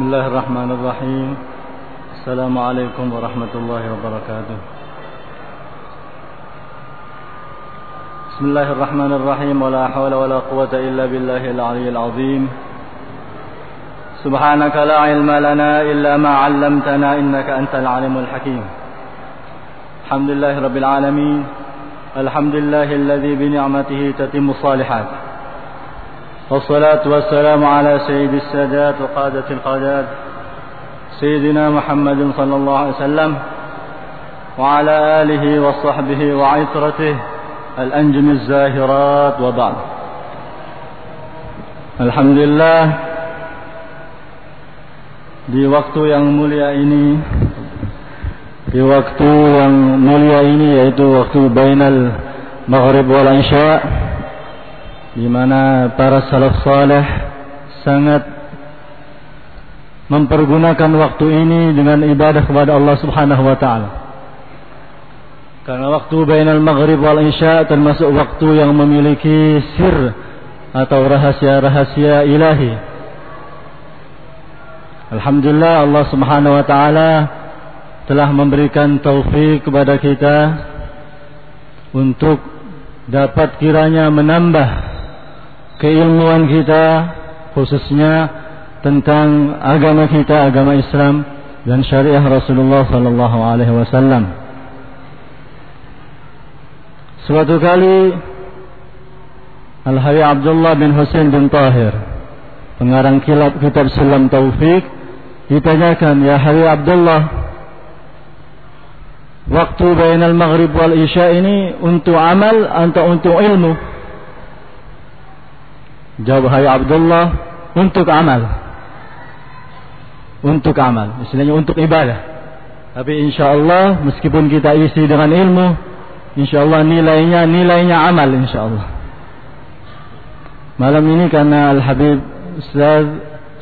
بسم الله الرحمن الرحيم. السلام عليكم ورحمة الله وبركاته. بسم الله الرحمن الرحيم. ولا حول ولا قوة إلا بالله العلي العظيم. سبحانك لا علم لنا إلا ما علمتنا إنك أنت العلم الحكيم. الحمد لله رب العالمين. الحمد لله الذي بنعمته تتم الصالحات. والصلاة والسلام على سيد السادات وقادة القادات سيدنا محمد صلى الله عليه وسلم وعلى آله وصحبه وعطرته الأنجم الزاهرات وبعد. الحمد لله di waktu yang mulia ini di waktu yang mulia ini yaitu waktu bainal maghrib wal isya di mana para salaf saleh sangat mempergunakan waktu ini dengan ibadah kepada Allah Subhanahu wa taala. Karena waktu bainal maghrib wal isya termasuk waktu yang memiliki sir atau rahasia-rahasia ilahi. Alhamdulillah Allah Subhanahu wa taala telah memberikan taufik kepada kita untuk dapat kiranya menambah keilmuan kita khususnya tentang agama kita agama Islam dan syariah Rasulullah sallallahu alaihi wasallam. Suatu kali Al-Hayy Abdullah bin Husain bin Tahir pengarang kitab kitab Sulam Taufik ditanyakan ya Hari Abdullah waktu bainal maghrib wal isya ini untuk amal atau untuk ilmu jawab Hari Abdullah untuk amal. Untuk amal istilahnya untuk ibadah. Tapi insya Allah meskipun kita isi dengan ilmu insya Allah nilainya nilainya amal insya Allah malam ini karena Al Habib Ustaz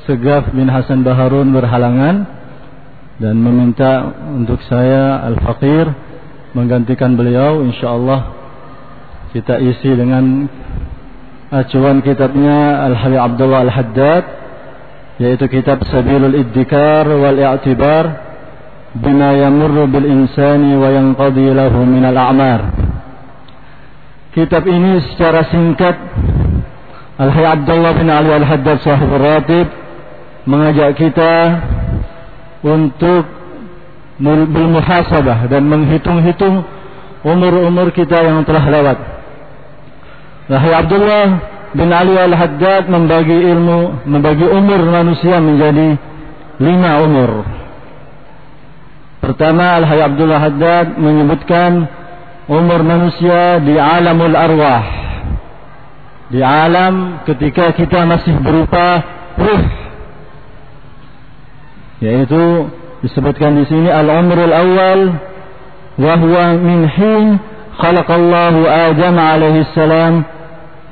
Segaf bin Hasan Baharun berhalangan dan meminta untuk saya Al-Faqir menggantikan beliau insyaallah kita isi dengan acuan kitabnya Al-Habib Abdullah Al-Haddad yaitu kitab Sabilul Iddikar wal I'tibar bima yamurru bil insani wa yanqadi lahu min al-a'mar kitab ini secara singkat Al-Habib Abdullah bin Ali Al-Haddad sahib ratib mengajak kita untuk bermuhasabah dan menghitung-hitung umur-umur kita yang telah lewat. Rahim Abdullah bin Ali Al-Haddad membagi ilmu, membagi umur manusia menjadi lima umur. Pertama, Al-Hayy Abdullah Haddad menyebutkan umur manusia di alamul arwah. Di alam ketika kita masih berupa ruh yaitu disebutkan di sini al-umrul awal wa huwa min hin khalaqallahu Adam alaihi salam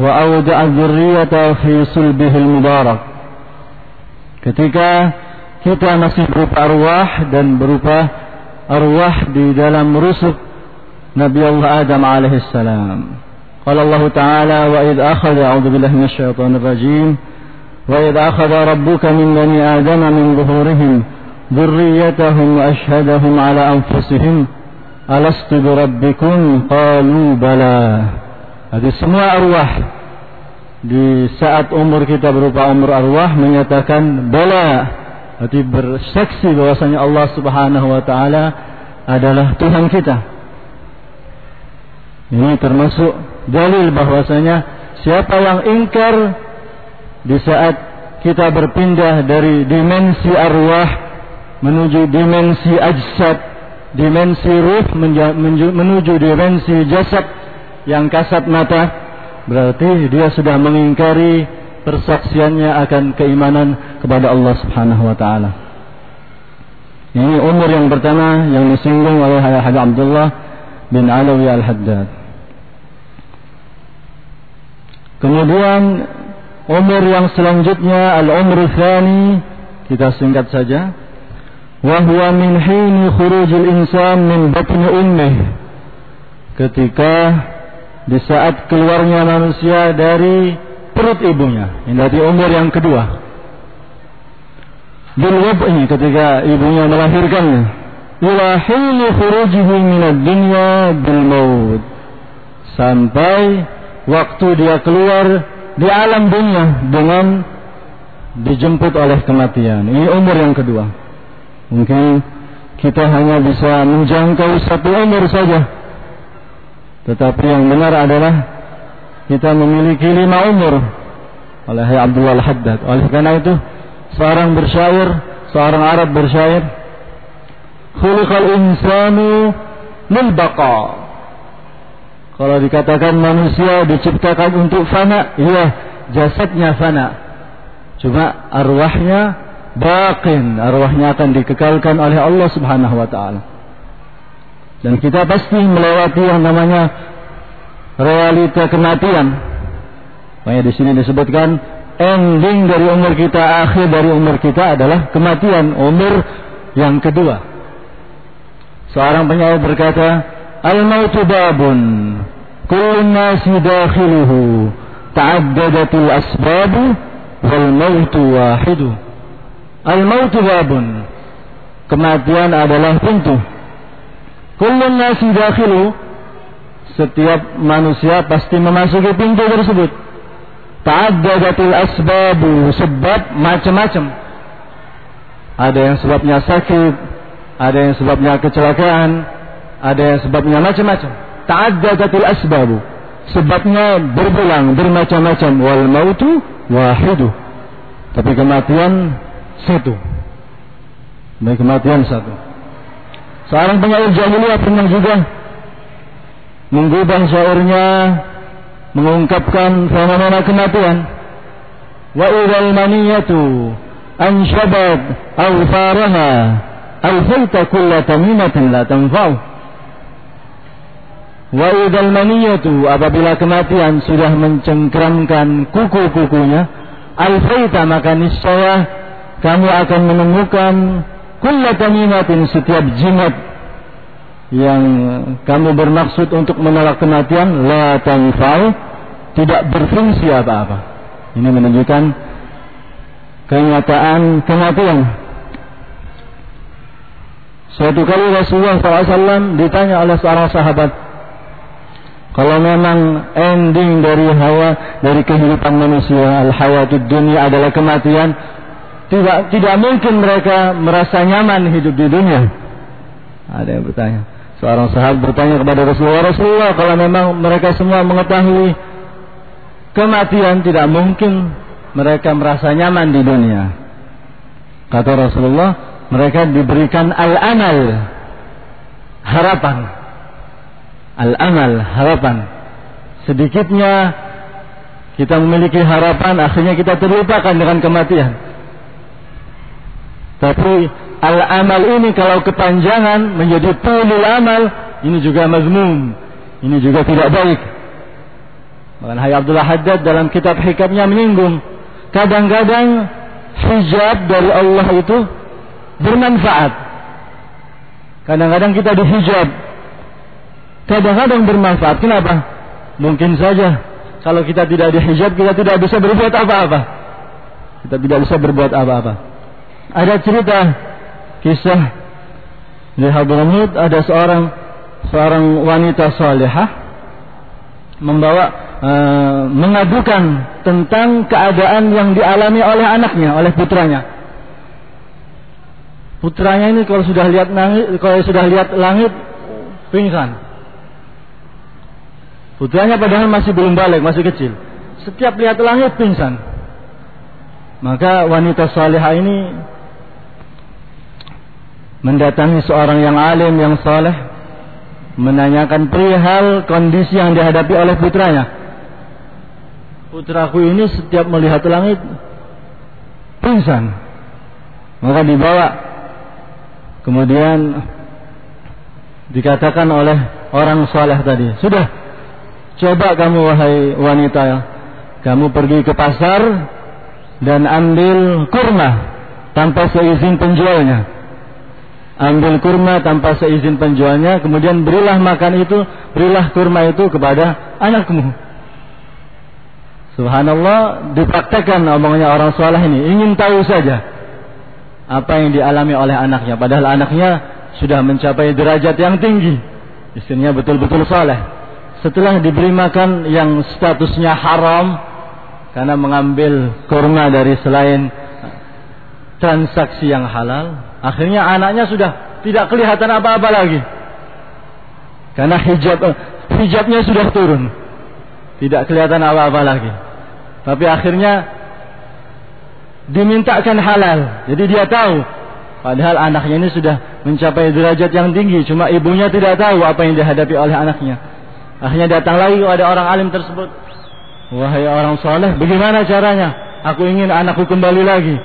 وأودع dzurriyyata fi sulbihil mubarak. Ketika kita masih berupa arwah dan berupa arwah di dalam rusuk Nabi Allah Adam alaihissalam. Qala Allah Ta'ala wa id akhadha a'udzu billahi minasyaitonir rajim wa id akhadha rabbuka min bani adama min zuhurihim ذريتهم وأشهدهم على أنفسهم ألست بربكم قالوا بلى Jadi semua arwah di saat umur kita berupa umur arwah menyatakan bala berarti bersaksi bahwasanya Allah Subhanahu wa taala adalah Tuhan kita. Ini termasuk dalil bahwasanya siapa yang ingkar di saat kita berpindah dari dimensi arwah menuju dimensi ajsad, dimensi ruh menuju dimensi jasad yang kasat mata, berarti dia sudah mengingkari persaksiannya akan keimanan kepada Allah Subhanahu wa taala. Ini umur yang pertama yang disinggung oleh Habib Abdullah bin Alawi Al-Haddad. Kemudian umur yang selanjutnya al-umr tsani kita singkat saja. Wa huwa min hini khurujil insan min batni ummih. Ketika di saat keluarnya manusia dari perut ibunya. Ini dari umur yang kedua. bil wad'i ketika ibunya melahirkannya ila hini khurujihi minad dunya bil maut sampai waktu dia keluar di alam dunia dengan dijemput oleh kematian. Ini umur yang kedua. Mungkin kita hanya bisa menjangkau satu umur saja. Tetapi yang benar adalah kita memiliki lima umur oleh Abdullah Al-Haddad. Oleh karena itu seorang bersyair, seorang Arab bersyair, "Khuliqal insanu lil baqa." Kalau dikatakan manusia diciptakan untuk fana, iya, jasadnya fana. Cuma arwahnya baqin, arwahnya akan dikekalkan oleh Allah Subhanahu wa taala. Dan kita pasti melewati yang namanya realita kematian. Makanya di sini disebutkan ending dari umur kita, akhir dari umur kita adalah kematian, umur yang kedua. Seorang penyair berkata, Al-mautu babun kullu nasi dakhiluhu ta'addadatil asbabu wal mautu wahidu. Al-mautu babun kematian adalah pintu. Kullu nasi dakhilu setiap manusia pasti memasuki pintu tersebut. Ta'addadatil asbabu sebab macam-macam. Ada yang sebabnya sakit, ada yang sebabnya kecelakaan, ada yang sebabnya macam-macam. Ta'addadatil asbabu. Sebabnya berbelang, bermacam-macam. Wal mautu wahidu. Tapi kematian satu. Baik kematian satu. Seorang penyair jahiliyah pernah juga menggubah syairnya mengungkapkan fenomena kematian. Wa idzal maniyatu anshabat awfaraha alfaita kulla tamimatin la tanfa'u. Wa idal maniyatu apabila kematian sudah mencengkramkan kuku-kukunya, alfaita maka niscaya kamu akan menemukan kulla tamimatin setiap jimat yang kamu bermaksud untuk menolak kematian la tanfa'u tidak berfungsi apa-apa. Ini menunjukkan kenyataan kematian. Suatu kali Rasulullah SAW ditanya oleh seorang sahabat, kalau memang ending dari hawa dari kehidupan manusia al hayatud dunia adalah kematian, tidak tidak mungkin mereka merasa nyaman hidup di dunia. Ada yang bertanya. Seorang sahabat bertanya kepada Rasulullah, Rasulullah kalau memang mereka semua mengetahui kematian tidak mungkin mereka merasa nyaman di dunia. Kata Rasulullah, mereka diberikan al-amal, harapan al-amal, harapan. Sedikitnya kita memiliki harapan, akhirnya kita terlupakan dengan kematian. Tapi al-amal ini kalau kepanjangan menjadi tulul amal, ini juga mazmum. Ini juga tidak baik. Bahkan Hayy Abdullah Haddad dalam kitab hikapnya menyinggung, kadang-kadang hijab dari Allah itu bermanfaat. Kadang-kadang kita dihijab kadang-kadang bermanfaat. Kenapa? Mungkin saja kalau kita tidak dihijab kita tidak bisa berbuat apa-apa. Kita tidak bisa berbuat apa-apa. Ada cerita kisah di Hadramut ada seorang seorang wanita salihah membawa uh, mengadukan tentang keadaan yang dialami oleh anaknya, oleh putranya. Putranya ini kalau sudah lihat langit, kalau sudah lihat langit pingsan. Putranya padahal masih belum balik, masih kecil. Setiap lihat langit pingsan. Maka wanita salihah ini mendatangi seorang yang alim, yang saleh, menanyakan perihal kondisi yang dihadapi oleh putranya. Putraku ini setiap melihat langit pingsan. Maka dibawa. Kemudian dikatakan oleh orang saleh tadi, sudah Coba kamu wahai wanita, kamu pergi ke pasar dan ambil kurma tanpa seizin penjualnya. Ambil kurma tanpa seizin penjualnya, kemudian berilah makan itu, berilah kurma itu kepada anakmu. Subhanallah, dipraktekkan omongnya orang soleh ini, ingin tahu saja. apa yang dialami oleh anaknya. Padahal anaknya sudah mencapai derajat yang tinggi. Istrinya betul-betul saleh. Setelah diberi makan yang statusnya haram karena mengambil kurma dari selain transaksi yang halal, akhirnya anaknya sudah tidak kelihatan apa-apa lagi. Karena hijab hijabnya sudah turun. Tidak kelihatan apa-apa lagi. Tapi akhirnya dimintakan halal. Jadi dia tahu. Padahal anaknya ini sudah mencapai derajat yang tinggi. Cuma ibunya tidak tahu apa yang dihadapi oleh anaknya. Akhirnya datang lagi kepada orang alim tersebut. Wahai orang soleh, bagaimana caranya? Aku ingin anakku kembali lagi.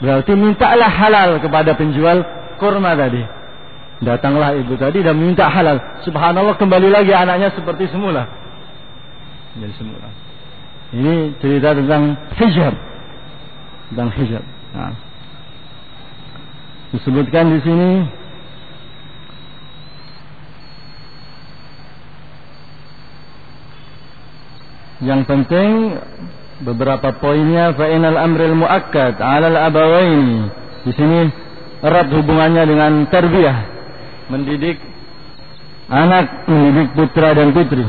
Berarti mintalah halal kepada penjual kurma tadi. Datanglah ibu tadi dan minta halal. Subhanallah kembali lagi anaknya seperti semula. Jadi semula. Ini cerita tentang hijab. Tentang hijab. Nah. Disebutkan di sini yang penting beberapa poinnya fa'inal amril muakkad 'ala al-abawain. Di sini erat hubungannya dengan tarbiyah, mendidik anak, mendidik putra dan putri.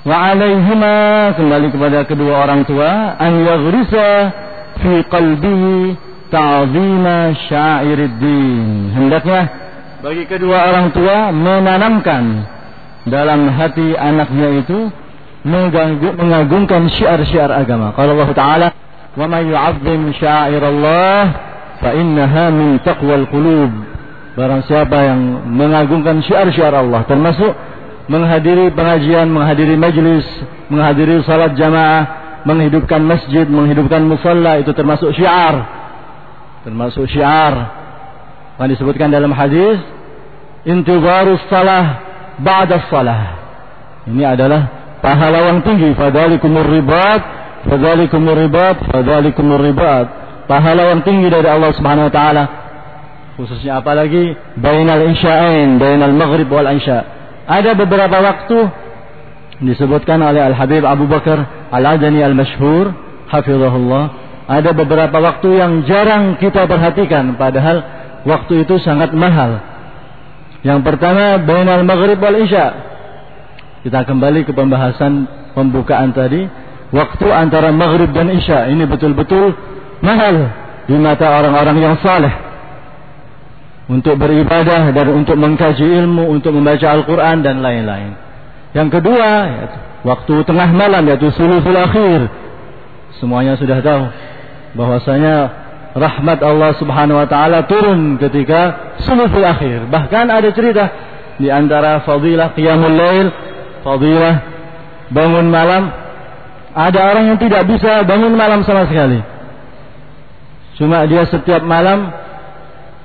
Wa alaihima kembali kepada kedua orang tua an yaghrisa fi qalbihi ta'zima sya'iriddin. Hendaknya bagi kedua orang tua menanamkan dalam hati anaknya itu mengagungkan syiar-syiar agama. Kalau Allah Ta'ala, "Wa may yu'azzim sya'irallah fa innaha min taqwal qulub." Barang siapa yang mengagungkan syiar-syiar Allah, termasuk menghadiri pengajian, menghadiri majlis, menghadiri salat jamaah, menghidupkan masjid, menghidupkan musalla itu termasuk syiar termasuk syiar yang disebutkan dalam hadis intizarus salah ba'da salah ini adalah pahala yang tinggi. Fadzalikumur ribat fadzalikumur ribat fadzalikumur ribat. Pahala yang tinggi dari Allah Subhanahu wa taala. Khususnya apalagi bainal isya'ain bainal maghrib wal isya. Ada beberapa waktu disebutkan oleh Al Habib Abu Bakar Al Adani Al Mashhur hafizahullah. Ada beberapa waktu yang jarang kita perhatikan padahal waktu itu sangat mahal. Yang pertama bainal maghrib wal isya. Kita kembali ke pembahasan pembukaan tadi. Waktu antara maghrib dan isya ini betul-betul mahal di mata orang-orang yang saleh. Untuk beribadah dan untuk mengkaji ilmu, untuk membaca Al-Quran dan lain-lain. Yang kedua, waktu tengah malam yaitu sulusul akhir. Semuanya sudah tahu bahwasanya rahmat Allah Subhanahu wa taala turun ketika sulusul akhir. Bahkan ada cerita di antara fadilah qiyamul lail, fadilah bangun malam, ada orang yang tidak bisa bangun malam sama sekali. Cuma dia setiap malam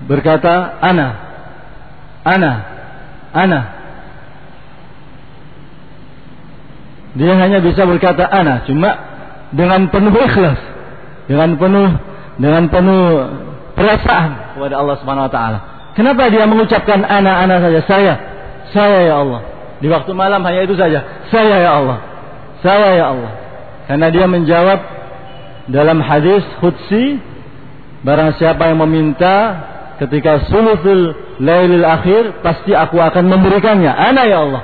berkata ana ana ana dia hanya bisa berkata ana cuma dengan penuh ikhlas dengan penuh dengan penuh perasaan kepada Allah Subhanahu wa taala. Kenapa dia mengucapkan anak-anak saja saya? Saya ya Allah. Di waktu malam hanya itu saja. Saya ya Allah. Saya ya Allah. Karena dia menjawab dalam hadis khudsi barang siapa yang meminta ketika sulusul lailil akhir pasti aku akan memberikannya. Ana ya Allah.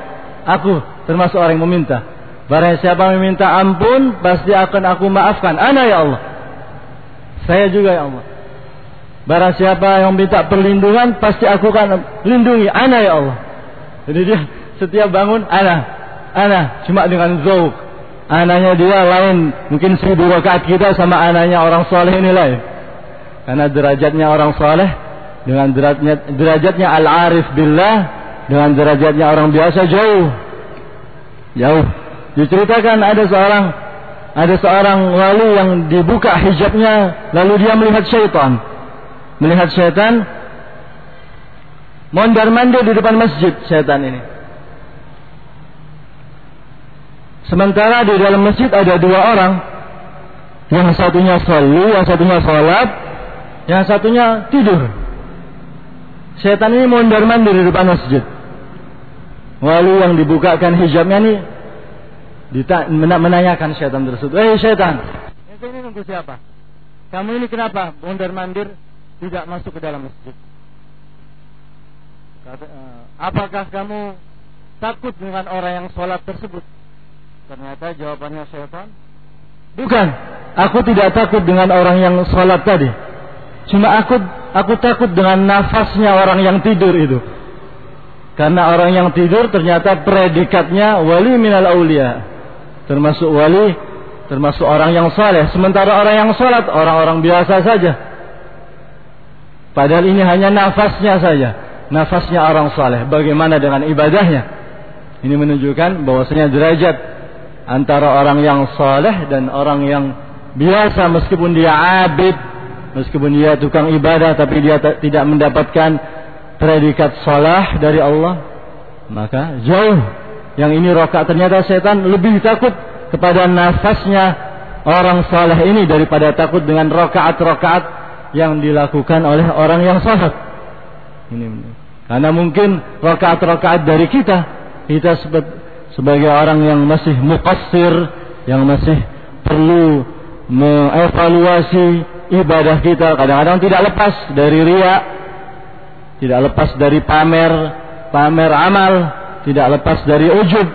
Aku termasuk orang yang meminta. Barang siapa yang meminta ampun pasti akan aku maafkan. Ana ya Allah. Saya juga ya Allah. Barang siapa yang minta perlindungan pasti aku akan lindungi. Ana ya Allah. Jadi dia setiap bangun ana, ana cuma dengan zauk. Ananya dia lain, mungkin seribu rakaat kita sama ananya orang soleh ini lain. Karena derajatnya orang soleh dengan derajatnya derajatnya al-arif billah dengan derajatnya orang biasa jauh. Jauh. Diceritakan ada seorang ada seorang wali yang dibuka hijabnya lalu dia melihat syaitan melihat syaitan mondar mandir di depan masjid syaitan ini sementara di dalam masjid ada dua orang yang satunya solu yang satunya sholat yang satunya tidur syaitan ini mondar mandir di depan masjid wali yang dibukakan hijabnya ini menanyakan syaitan tersebut, "Eh syaitan, ini nunggu siapa? Kamu ini kenapa mondar mandir tidak masuk ke dalam masjid. Uh, apakah kamu takut dengan orang yang sholat tersebut? Ternyata jawabannya syaitan. Bukan, aku tidak takut dengan orang yang sholat tadi. Cuma aku aku takut dengan nafasnya orang yang tidur itu. Karena orang yang tidur ternyata predikatnya wali minal aulia. Termasuk wali, termasuk orang yang saleh. Sementara orang yang sholat orang-orang biasa saja. Padahal ini hanya nafasnya saja nafasnya orang saleh. Bagaimana dengan ibadahnya? Ini menunjukkan bahwasanya derajat antara orang yang saleh dan orang yang biasa meskipun dia abid, meskipun dia tukang ibadah tapi dia tidak mendapatkan predikat salah dari Allah, maka jauh. Yang ini rokaat ternyata setan lebih takut kepada nafasnya orang saleh ini daripada takut dengan rokaat-rokaat yang dilakukan oleh orang yang salat. Ini karena mungkin rakaat-rakaat dari kita, kita sebagai orang yang masih muqassir, yang masih perlu mengevaluasi ibadah kita, kadang-kadang tidak lepas dari ria, tidak lepas dari pamer, pamer amal, tidak lepas dari ujub,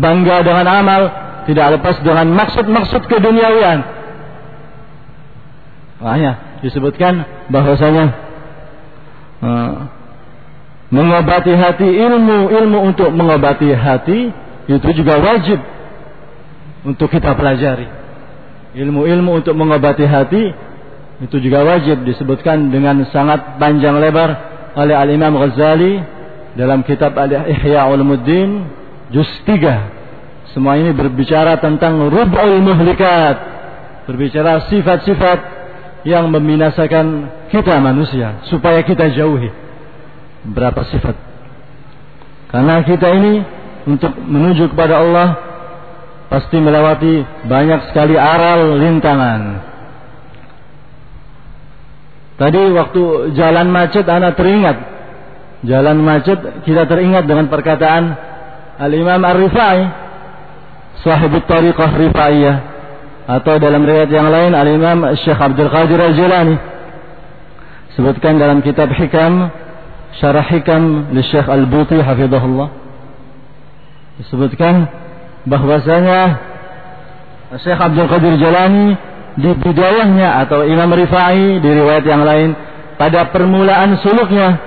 bangga dengan amal, tidak lepas dengan maksud-maksud keduniawian. Makanya disebutkan bahwasanya uh, mengobati hati ilmu ilmu untuk mengobati hati itu juga wajib untuk kita pelajari ilmu-ilmu untuk mengobati hati itu juga wajib disebutkan dengan sangat panjang lebar oleh Al-Imam Ghazali dalam kitab Al-Ihya Ulumuddin juz 3 semua ini berbicara tentang rub'ul muhlikat berbicara sifat-sifat yang membinasakan kita manusia supaya kita jauhi berapa sifat. Karena kita ini untuk menuju kepada Allah pasti melewati banyak sekali aral lintangan. Tadi waktu jalan macet anak teringat. Jalan macet kita teringat dengan perkataan Al-Imam Ar-Rifai Sahibut Tariqah Rifaiyah atau dalam riwayat yang lain Al-Imam Syekh Abdul Qadir Al-Jilani sebutkan dalam kitab Hikam syarah hikam li Syekh Al-Buti hafizahullah disebutkan bahwasanya Syekh Abdul Qadir Jalani di bidayahnya atau Imam Rifai di riwayat yang lain pada permulaan suluknya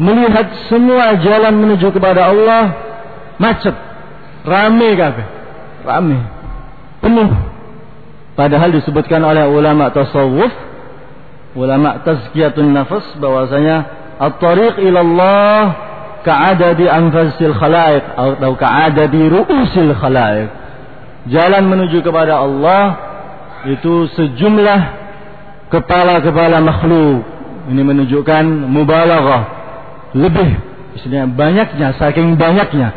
melihat semua jalan menuju kepada Allah macet rame kabeh rame penuh. Padahal disebutkan oleh ulama tasawuf ulama tazkiyatun nafas bahwasanya at-tariq ila Allah ka'adadi anfasil khalaiq atau ka'adadi ru'usil khalaiq. Jalan menuju kepada Allah itu sejumlah kepala-kepala makhluk. Ini menunjukkan mubalaghah. Lebih istilahnya banyaknya saking banyaknya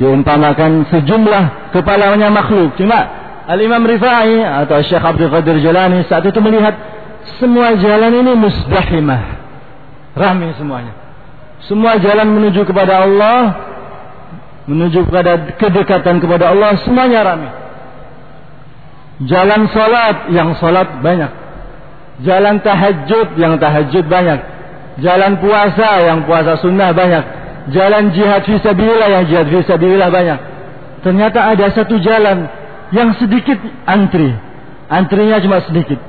diumpamakan sejumlah kepalanya makhluk. Cuma Al-Imam Rifai atau Syekh Abdul Qadir Jalani saat itu melihat semua jalan ini musbahimah. Rame semuanya. Semua jalan menuju kepada Allah, menuju kepada kedekatan kepada Allah, semuanya rame. Jalan salat yang salat banyak. Jalan tahajud yang tahajud banyak. Jalan puasa yang puasa sunnah banyak. Jalan jihad fisabilillah yang jihad fisabilillah banyak. Ternyata ada satu jalan yang sedikit antri. Antrinya cuma sedikit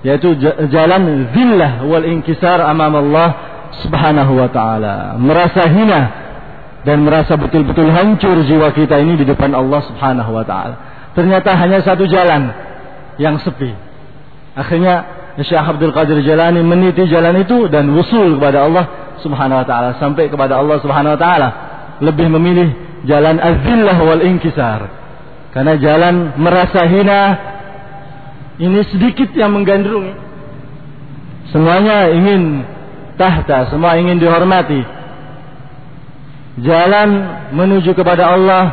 yaitu jalan zillah wal inkisar amam Allah subhanahu wa ta'ala. Merasa hina dan merasa betul-betul hancur jiwa kita ini di depan Allah subhanahu wa ta'ala. Ternyata hanya satu jalan yang sepi. Akhirnya Syekh Abdul Qadir Jalani meniti jalan itu dan wusul kepada Allah subhanahu wa ta'ala. Sampai kepada Allah subhanahu wa ta'ala. Lebih memilih jalan azillah wal inkisar. Karena jalan merasa hina ini sedikit yang menggandrungi. Semuanya ingin tahta, semua ingin dihormati. Jalan menuju kepada Allah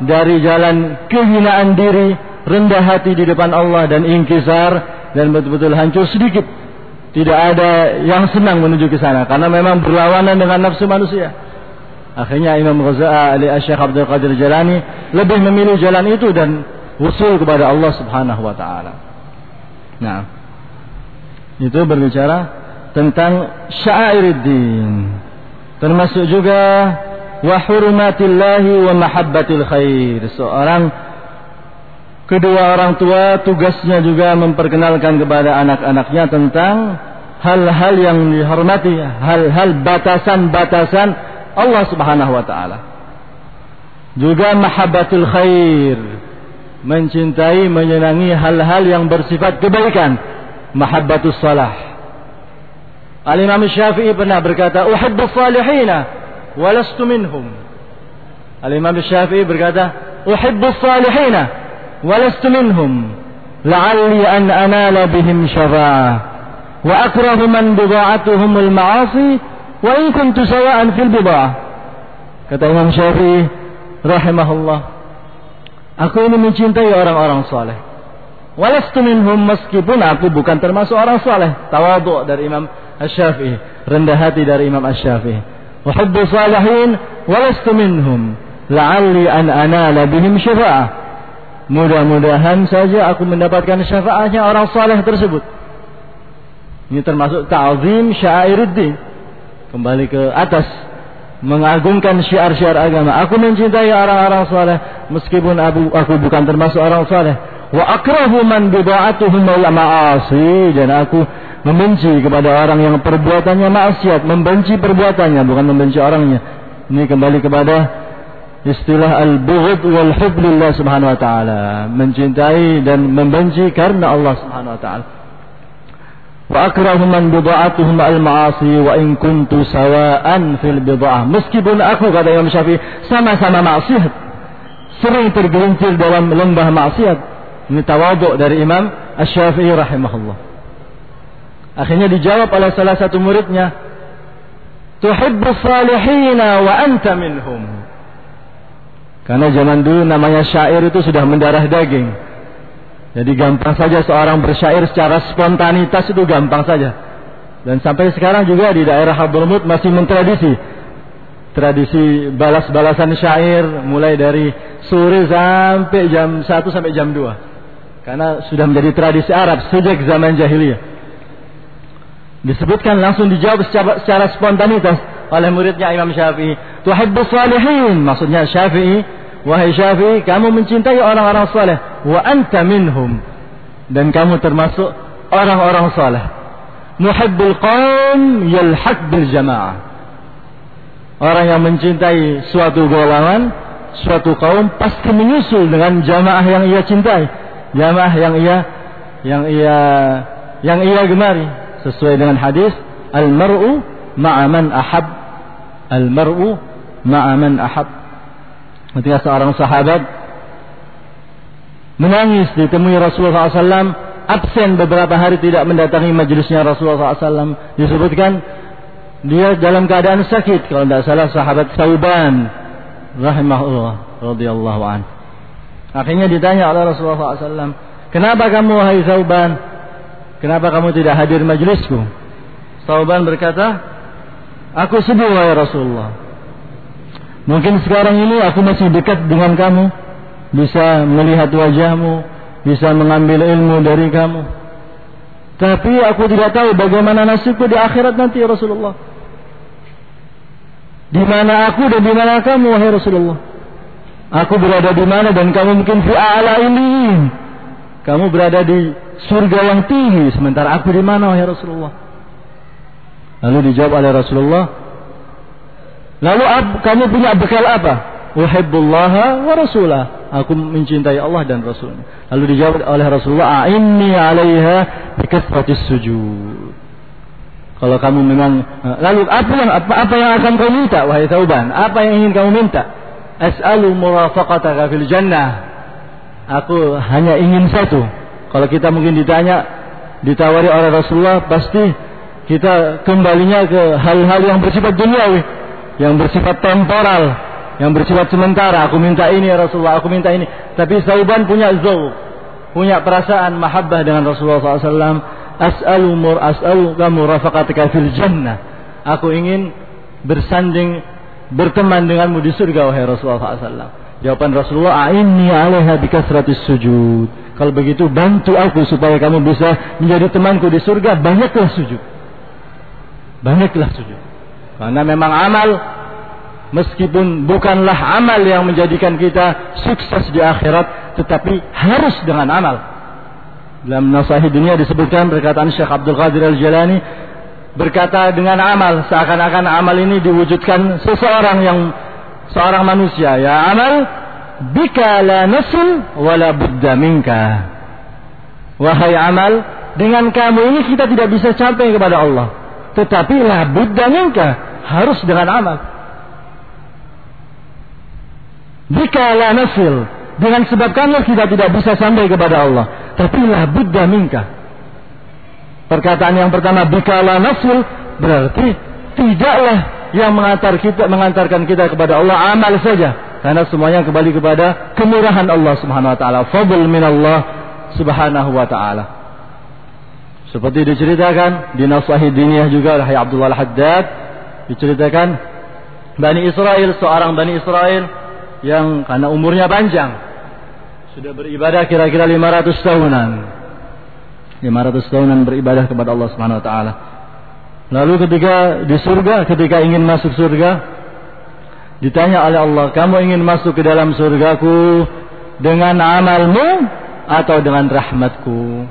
dari jalan kehinaan diri, rendah hati di depan Allah dan ingkisar dan betul-betul hancur sedikit. Tidak ada yang senang menuju ke sana karena memang berlawanan dengan nafsu manusia. Akhirnya Imam Ghazali Syekh Abdul Qadir Jalani lebih memilih jalan itu dan usul kepada Allah Subhanahu wa taala. Nah. Itu berbicara tentang syairuddin. Termasuk juga wa hurmatillahi wa mahabbatil khair. Seorang kedua orang tua tugasnya juga memperkenalkan kepada anak-anaknya tentang hal-hal yang dihormati, hal-hal batasan-batasan Allah Subhanahu wa taala. Juga mahabbatul khair, mencintai, menyenangi hal-hal yang bersifat kebaikan, mahabbatus salah. Al-Imam Syafi'i pernah berkata, "Uhibbu salihina wa lastu minhum." Al-Imam Syafi'i berkata, "Uhibbu salihina wa lastu minhum, la'alli an anala bihim syafa'ah." Wa akrahu man bida'atuhum al-ma'asi wa in kuntu sawa'an fil bida'ah. Kata Imam Syafi'i rahimahullah, aku ini mencintai orang-orang saleh. Walastu minhum meskipun aku bukan termasuk orang saleh. Tawadhu dari Imam Asy-Syafi'i, rendah hati dari Imam Asy-Syafi'i. Wa hubbu salihin walastu minhum la'alli an anala bihim syafa'ah. Mudah-mudahan saja aku mendapatkan syafaatnya orang saleh tersebut. Ini termasuk ta'zim syairuddin. Kembali ke atas mengagungkan syiar-syiar agama. Aku mencintai orang-orang saleh meskipun aku, aku bukan termasuk orang saleh. Wa akrahu man bida'atuhum ma'asi dan aku membenci kepada orang yang perbuatannya maksiat, membenci perbuatannya bukan membenci orangnya. Ini kembali kepada istilah al-bughd wal hub lillah subhanahu wa taala, mencintai dan membenci karena Allah subhanahu wa taala. Wa akrahu man bida'atuhum al-ma'asi wa in kuntu sawa'an fil bid'ah. Meskipun aku kata Imam Syafi'i sama-sama maksiat, sering tergelincir dalam lembah maksiat. Ini tawaduk dari Imam Asy-Syafi'i rahimahullah. Akhirnya dijawab oleh salah satu muridnya, "Tuhibbu salihina wa anta minhum." Karena zaman dulu namanya syair itu sudah mendarah daging. Jadi gampang saja seorang bersyair secara spontanitas itu gampang saja. Dan sampai sekarang juga di daerah Hadramut masih mentradisi tradisi balas-balasan syair mulai dari sore sampai jam 1 sampai jam 2. Karena sudah menjadi tradisi Arab sejak zaman jahiliyah. Disebutkan langsung dijawab secara, secara spontanitas oleh muridnya Imam Syafi'i. Tuhibbu salihin. Maksudnya Syafi'i Wahai Syafi'i, kamu mencintai orang-orang saleh, wa anta minhum. Dan kamu termasuk orang-orang saleh. Muhibbul qaum yalhaq bil jamaah. Orang yang mencintai suatu golongan, suatu kaum pasti menyusul dengan jamaah yang ia cintai, jamaah yang ia yang ia yang ia gemari sesuai dengan hadis al-mar'u ma'a man ahab al-mar'u ma'a man ahab Ketika seorang sahabat menangis ditemui Rasulullah SAW, absen beberapa hari tidak mendatangi majelisnya Rasulullah SAW, disebutkan dia dalam keadaan sakit. Kalau tidak salah sahabat Sauban, rahimahullah, radhiyallahu an. Akhirnya ditanya oleh Rasulullah SAW, kenapa kamu wahai Sauban? Kenapa kamu tidak hadir majelisku? Sauban berkata, aku sedih wahai Rasulullah. Mungkin sekarang ini aku masih dekat dengan kamu, bisa melihat wajahmu, bisa mengambil ilmu dari kamu. Tapi aku tidak tahu bagaimana nasibku di akhirat nanti ya Rasulullah. Di mana aku dan di mana kamu wahai Rasulullah? Aku berada di mana dan kamu mungkin di a'la ini. Kamu berada di surga yang tinggi sementara aku di mana wahai Rasulullah? Lalu dijawab oleh Rasulullah, Lalu kamu punya bekal apa? Uhibbullaha wa rasulah. Aku mencintai Allah dan Rasulnya. Lalu dijawab oleh Rasulullah, "Inni 'alaiha bikasratis sujud." Kalau kamu memang lalu apa yang apa, apa yang akan kau minta wahai Tauban? Apa yang ingin kamu minta? As'alu murafaqataka fil jannah. Aku hanya ingin satu. Kalau kita mungkin ditanya ditawari oleh Rasulullah pasti kita kembalinya ke hal-hal yang bersifat duniawi yang bersifat temporal, yang bersifat sementara. Aku minta ini ya Rasulullah, aku minta ini. Tapi Sauban punya zauq, punya perasaan mahabbah dengan Rasulullah SAW. As'alu mur as'alu kamu rafaqatika fil jannah. Aku ingin bersanding berteman denganmu di surga wahai Rasulullah SAW. Jawaban Rasulullah, "Inni 'alaiha bikasratis sujud." Kalau begitu bantu aku supaya kamu bisa menjadi temanku di surga. Banyaklah sujud. Banyaklah sujud. Karena memang amal meskipun bukanlah amal yang menjadikan kita sukses di akhirat, tetapi harus dengan amal. Dalam Nasahi Dunia disebutkan perkataan Syekh Abdul Qadir Al-Jalani berkata dengan amal seakan-akan amal ini diwujudkan seseorang yang seorang manusia ya amal bika la nasul wala budda minka. Wahai amal dengan kamu ini kita tidak bisa sampai kepada Allah. Tetapi la budda minka harus dengan amal. Bika la nasul dengan sebab kamu kita tidak bisa sampai kepada Allah. Tapi la budda minka. Perkataan yang pertama bikala nafsul berarti tidaklah yang mengantar kita mengantarkan kita kepada Allah amal saja karena semuanya kembali kepada kemurahan Allah Subhanahu wa taala. Fadl min Allah Subhanahu wa taala. Seperti diceritakan di Nasahi Diniyah juga oleh Abdullah Al-Haddad diceritakan Bani Israel seorang Bani Israel yang karena umurnya panjang sudah beribadah kira-kira 500 tahunan. 500 tahunan beribadah kepada Allah Subhanahu wa taala. Lalu ketika di surga, ketika ingin masuk surga, ditanya oleh Allah, "Kamu ingin masuk ke dalam surgaku dengan amalmu atau dengan rahmatku?"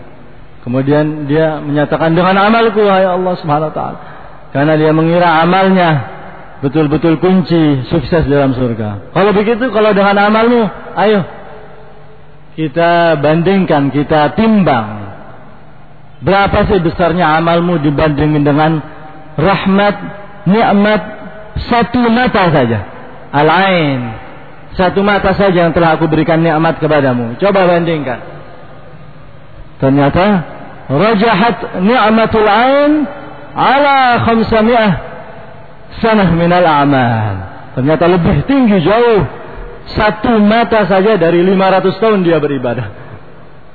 Kemudian dia menyatakan dengan amalku, ya Allah Subhanahu wa taala. Karena dia mengira amalnya betul-betul kunci sukses dalam surga. Kalau begitu, kalau dengan amalmu, ayo kita bandingkan, kita timbang Berapa sih besarnya amalmu dibandingin dengan rahmat, nikmat satu mata saja. Al-ain. Satu mata saja yang telah aku berikan nikmat kepadamu. Coba bandingkan. Ternyata rajahat ni'matul ain ala khamsami'ah sanah minal amal. Ternyata lebih tinggi jauh satu mata saja dari 500 tahun dia beribadah.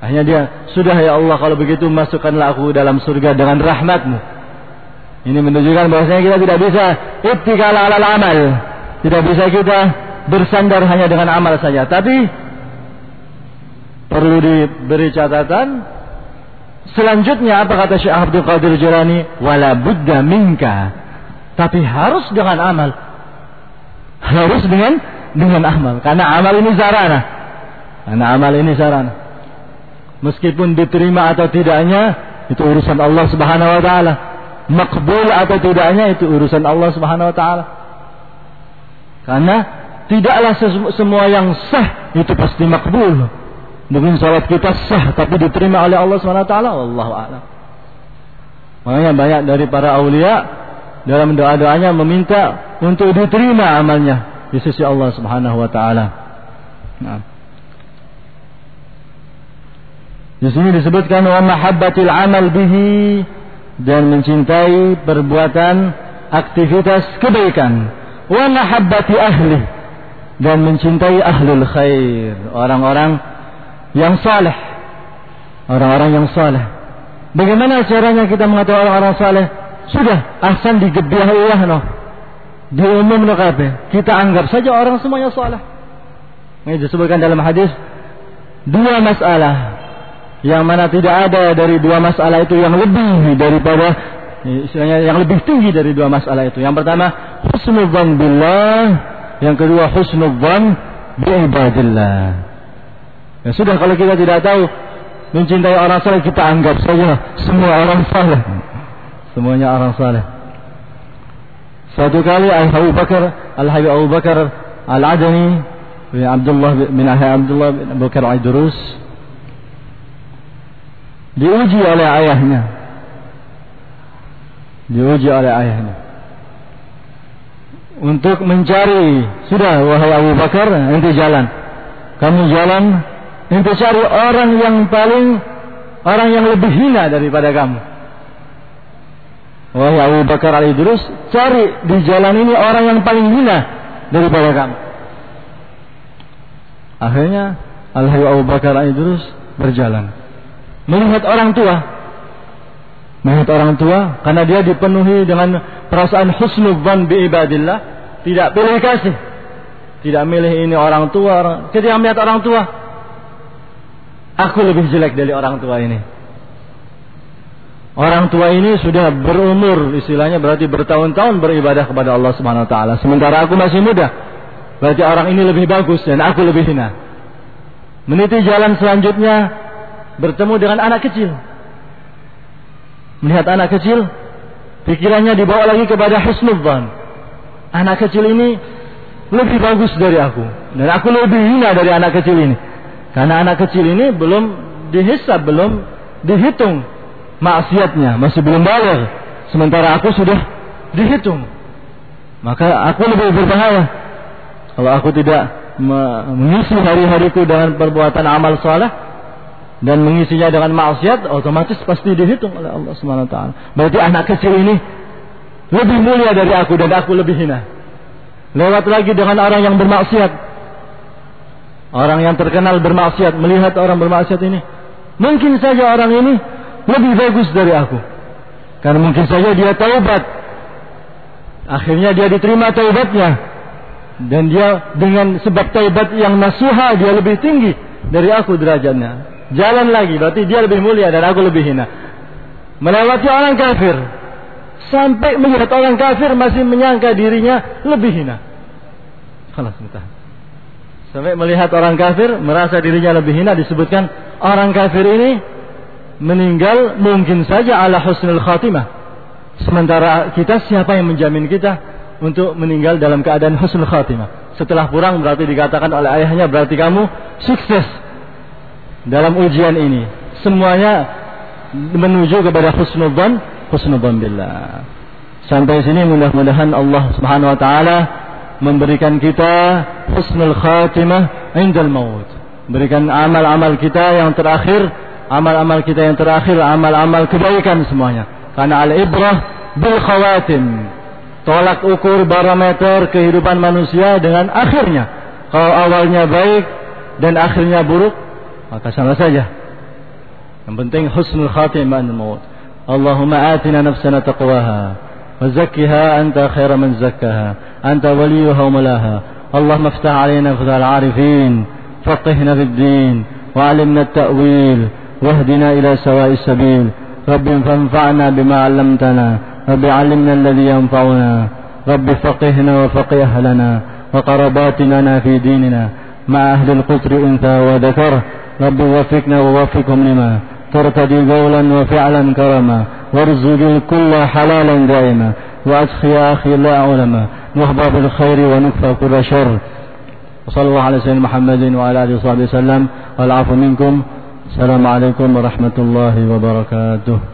Hanya dia, sudah ya Allah kalau begitu masukkanlah aku dalam surga dengan rahmatmu. Ini menunjukkan bahwasanya kita tidak bisa ittikal ala amal. Tidak bisa kita bersandar hanya dengan amal saja. Tapi perlu diberi catatan selanjutnya apa kata Syekh Abdul Qadir Jilani? Wala budda minka. Tapi harus dengan amal. Harus dengan dengan amal. Karena amal ini sarana. Karena amal ini sarana. Meskipun diterima atau tidaknya itu urusan Allah Subhanahu wa taala. Makbul atau tidaknya itu urusan Allah Subhanahu wa taala karena tidaklah semua yang sah itu pasti makbul. Mungkin salat kita sah tapi diterima oleh Allah Subhanahu wa taala makanya banyak dari para aulia dalam doa-doanya meminta untuk diterima amalnya di sisi Allah Subhanahu wa taala. Nah. Di sini disebutkan wa mahabbatil amal bihi dan mencintai perbuatan aktivitas kebaikan wa ahli. Dan mencintai ahlul khair. Orang-orang yang saleh. Orang-orang yang saleh. Bagaimana caranya kita mengatakan orang-orang saleh? Sudah ahsan digebiah Allah no di umum no kita anggap saja orang semuanya saleh. Ini disebutkan dalam hadis dua masalah. Yang mana tidak ada dari dua masalah itu yang lebih daripada istilahnya yang lebih tinggi dari dua masalah itu. Yang pertama husnudzan billah, yang kedua husnudzan bi ibadillah. Ya sudah kalau kita tidak tahu mencintai orang saleh kita anggap saja semua orang saleh. Semuanya orang saleh. Suatu kali Abu Bakar, Al-Habib Abu Bakar Al-Adani bin Abdullah bin Abdullah bin Abu Bakar Al-Durus diuji oleh ayahnya diuji oleh ayahnya. Untuk mencari sudah wahai Abu Bakar nanti jalan. Kamu jalan nanti cari orang yang paling orang yang lebih hina daripada kamu. Wahai Abu Bakar al Idrus cari di jalan ini orang yang paling hina daripada kamu. Akhirnya Al Abu Bakar al Idrus berjalan. Melihat orang tua melihat orang tua karena dia dipenuhi dengan perasaan husnudzan bi ibadillah tidak pilih kasih tidak milih ini orang tua orang, ketika melihat orang tua Aku lebih jelek dari orang tua ini. Orang tua ini sudah berumur, istilahnya berarti bertahun-tahun beribadah kepada Allah Subhanahu wa taala. Sementara aku masih muda. Berarti orang ini lebih bagus dan aku lebih hina. Meniti jalan selanjutnya bertemu dengan anak kecil. Melihat anak kecil, pikirannya dibawa lagi kepada husnudzan. Anak kecil ini lebih bagus dari aku. Dan aku lebih hina dari anak kecil ini. Karena anak kecil ini belum dihisab, belum dihitung maksiatnya. Masih belum balik. Sementara aku sudah dihitung. Maka aku lebih berbahaya kalau aku tidak mengisi hari-hariku dengan perbuatan amal soleh dan mengisinya dengan maksiat otomatis pasti dihitung oleh Allah Subhanahu taala. Berarti anak kecil ini lebih mulia dari aku dan aku lebih hina. Lewat lagi dengan orang yang bermaksiat. Orang yang terkenal bermaksiat melihat orang bermaksiat ini. Mungkin saja orang ini lebih bagus dari aku. Karena mungkin saja dia taubat. Akhirnya dia diterima taubatnya. Dan dia dengan sebab taubat yang nasuha dia lebih tinggi dari aku derajatnya. Jalan lagi, berarti dia lebih mulia dan aku lebih hina. Melewati orang kafir. Sampai melihat orang kafir masih menyangka dirinya lebih hina. Kalau Sampai melihat orang kafir merasa dirinya lebih hina disebutkan orang kafir ini meninggal mungkin saja ala husnul khatimah. Sementara kita siapa yang menjamin kita untuk meninggal dalam keadaan husnul khatimah? Setelah pulang berarti dikatakan oleh ayahnya berarti kamu sukses dalam ujian ini. Semuanya menuju kepada husnul dzan, husnul dzan billah. Sampai sini mudah-mudahan Allah Subhanahu wa taala memberikan kita husnul khatimah indal maut. Berikan amal-amal kita yang terakhir amal-amal kita yang terakhir amal-amal kebaikan semuanya karena al-ibrah bil khawatim tolak ukur barometer kehidupan manusia dengan akhirnya kalau awalnya baik dan akhirnya buruk maka sama saja. Yang penting husnul khatimah an maut Allahumma atina nafsana taqwaha wa zakkiha anta khaira man zakkaha anta waliyuha wa malaha اللهم افتح علينا فتح العارفين فقهنا في الدين وعلمنا التأويل واهدنا إلى سواء السبيل رب فانفعنا بما علمتنا رب علمنا الذي ينفعنا رب فقهنا وفقه أهلنا وقرباتنا في ديننا مع أهل القطر أنثى وذكر رب وفقنا ووفقهم لما ترتدي قولا وفعلا كرما وارزق الكل حلالا دائما وأدخي يا أخي لا علما نخبى بالخير ونكفى كل شر. وصلى الله على سيدنا محمد وعلى آله وصحبه وسلم. والعفو منكم. السلام عليكم ورحمة الله وبركاته.